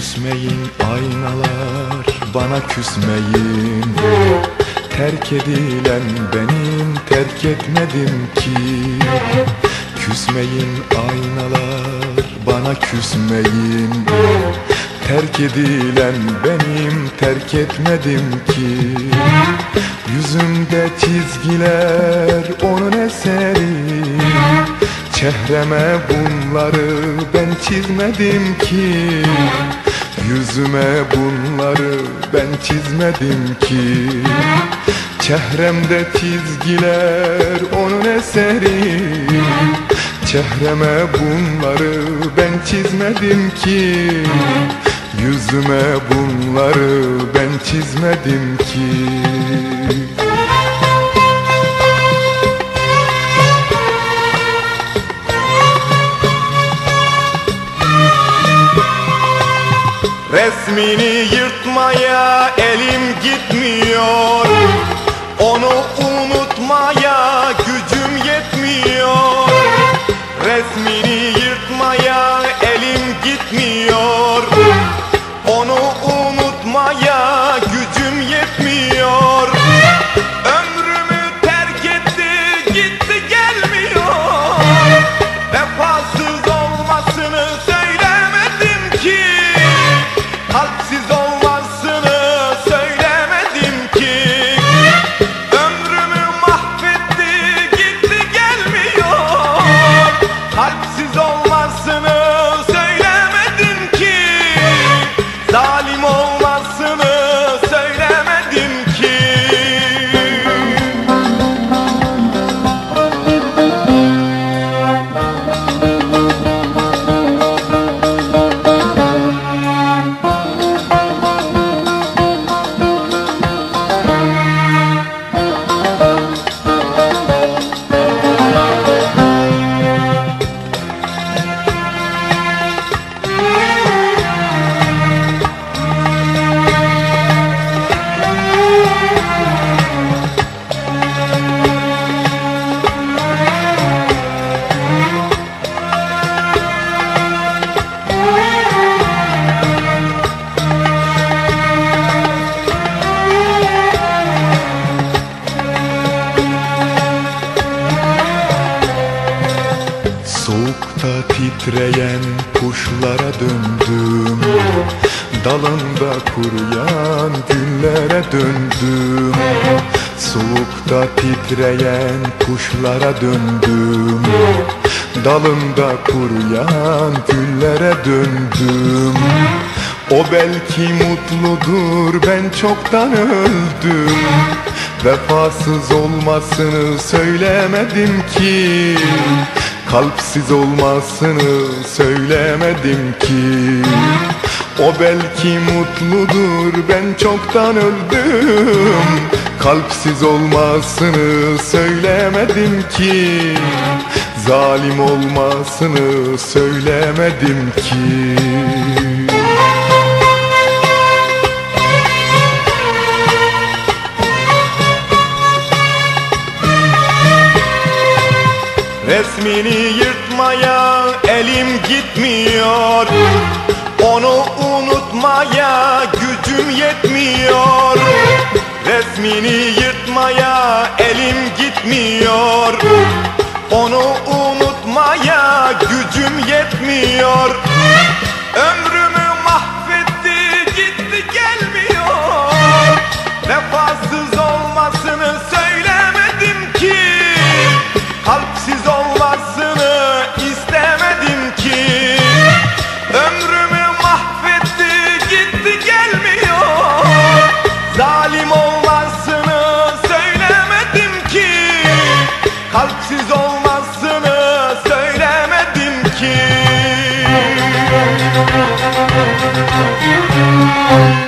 küsmeyin Terk edilen benim terk etmedim ki. Küsmeyin aynalar bana küsmeyin. Terk edilen benim terk etmedim ki. Yüzümde çizgiler onun eseri. Çehreme bunları ben çizmedim ki Yüzüme bunları ben çizmedim ki. Çehremde çizgiler onun eseri. Çehreme bunları ben çizmedim ki. Yüzüme bunları ben çizmedim ki Resmini yırtmaya elim gitmiyor. Onu unutmaya gücüm yetmiyor. Resmini yırtmaya Kalpsiz titreyen kuşlara döndüm. Dalında kuruyan güllere döndüm. Soğukta titreyen kuşlara döndüm. Dalında kuruyan güllere döndüm. O belki mutludur ben çoktan öldüm. Vefasız olmasını söylemedim ki Kalpsiz olmasını söylemedim ki. O belki mutludur ben çoktan öldüm. Kalpsiz olmasını söylemedim ki. Zalim olmasını söylemedim ki Resmini yırtmaya elim gitmiyor. Onu unutmaya gücüm yetmiyor. Resmini yırtmaya elim gitmiyor. Onu unutmaya gücüm yetmiyor. Ömrümü Música